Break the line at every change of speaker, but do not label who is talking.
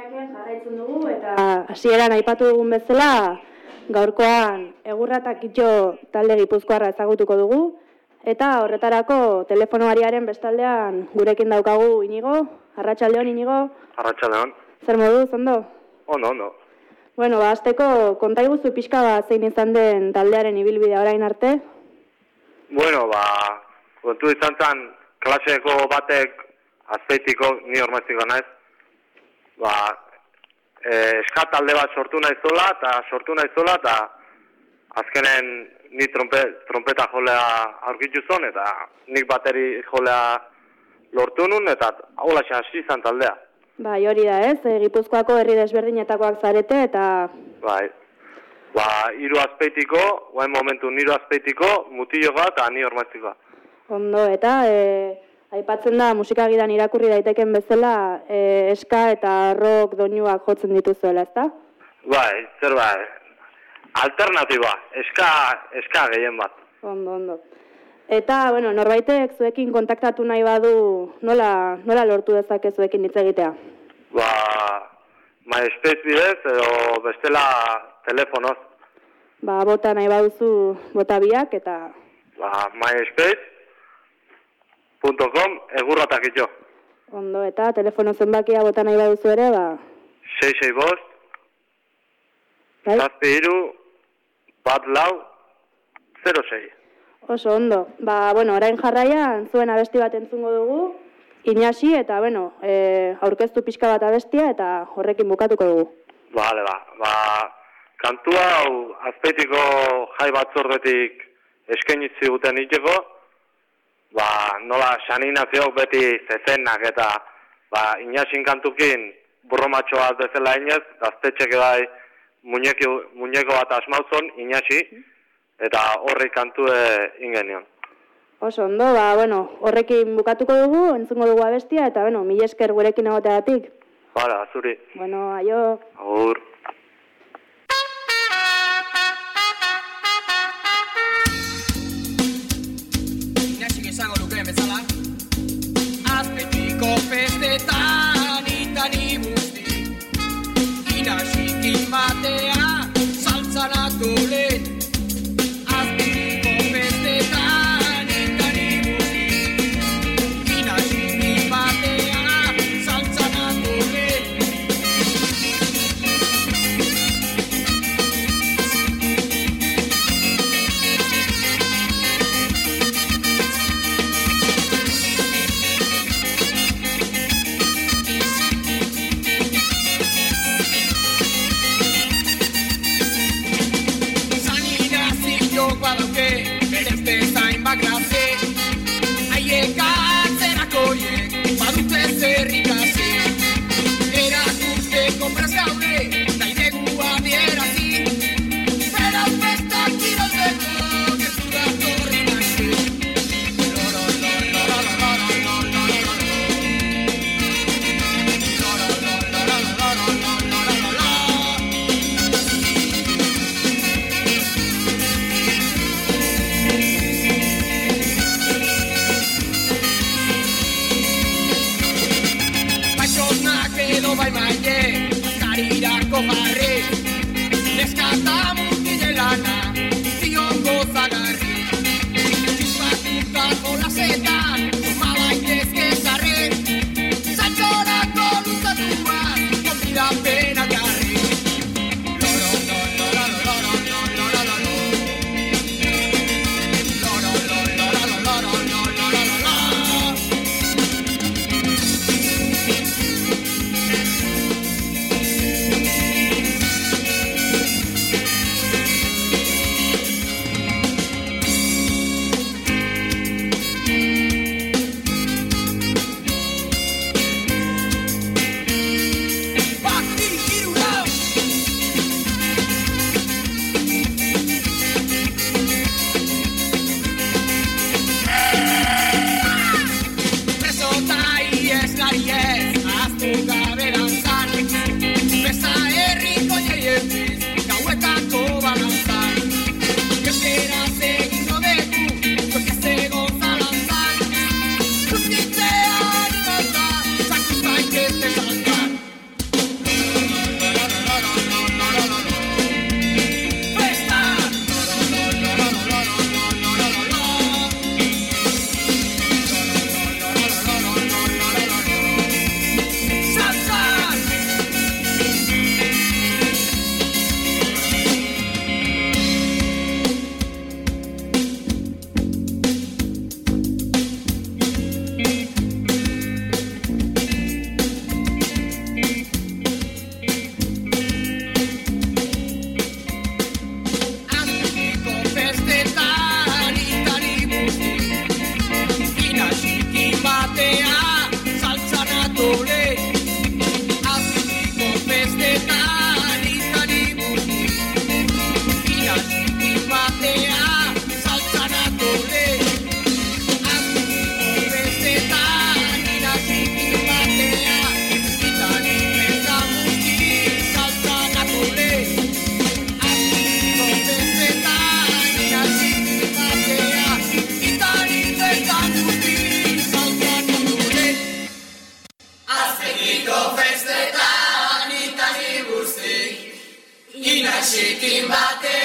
Gineaken jarraitzen dugu eta hasieran aipatu dugun bezala gaurkoan egurratak itxo talde gipuzkoarra ezagutuko dugu eta horretarako telefonoariaren bestaldean gurekin daukagu inigo, arratsaldeon inigo.
Arratxaldeon.
Zer modu, zondo?
Ondo, ondo.
Bueno, ba, azteko konta iguzu pixka bat zein izan den taldearen ibilbidea orain arte?
Bueno, ba, kontu izan zen, klaseko batek azpeitiko, ni hormaztiko naiz, ba, e, eskat talde bat sortu nahi zola, eta sortu nahi zola, eta azkenen ni trompe, trompeta jolea aurkitu zon, eta nik bateri jolea lortu nun, eta haula hasi izan taldea.
Bai, hori da ez, e, Gipuzkoako herri desberdinetakoak zarete eta
Bai. Ba, hiru azpeitiko, guain momentu hiru azpeitiko, mutilloa eta ni hormaztikoa.
ondo eta e, aipatzen da musikagidan irakurri daiteken bezala e, eska eta rock doinuak jotzen dituzuela, ezta?
Bai, zer bai, alternatiba, eska, eska gehien bat.
Ondo, ondo. Eta, bueno, norbaitek zuekin kontaktatu nahi badu nola, nola lortu dezake zuekin hitz egitea?
Ba, MySpace bidez edo bestela telefonoz.
Ba, bota nahi baduzu bota biak eta
Ba, myspace.com egurratak itxo.
ondo eta telefono zenbakia bota nahi baduzu ere, ba,
665 bost,
bai?
zazpi iru, bat lau, 06.
Oso ondo. Ba, bueno, orain jarraian zuen abesti bat entzungo dugu, Inasi eta, bueno, e, aurkeztu pixka bat abestia eta horrekin bukatuko dugu.
Bale, ba, ba, kantua hau azpeitiko jai batzordetik eskainitzi guten itxeko, ba, nola saninazioak beti zezenak eta ba, inasin kantukin burromatxo bat bezala inez, gaztetxek bai muñeko, muñeko bat asmauzon, inasi, eta horri kantue ingenion.
Oso ondo, ba, bueno, horrekin bukatuko dugu, entzungo dugu abestia, eta, bueno, mila esker gurekin egoteagatik.
Bala, zuri,
Bueno, aio.
agur.
Zikin batean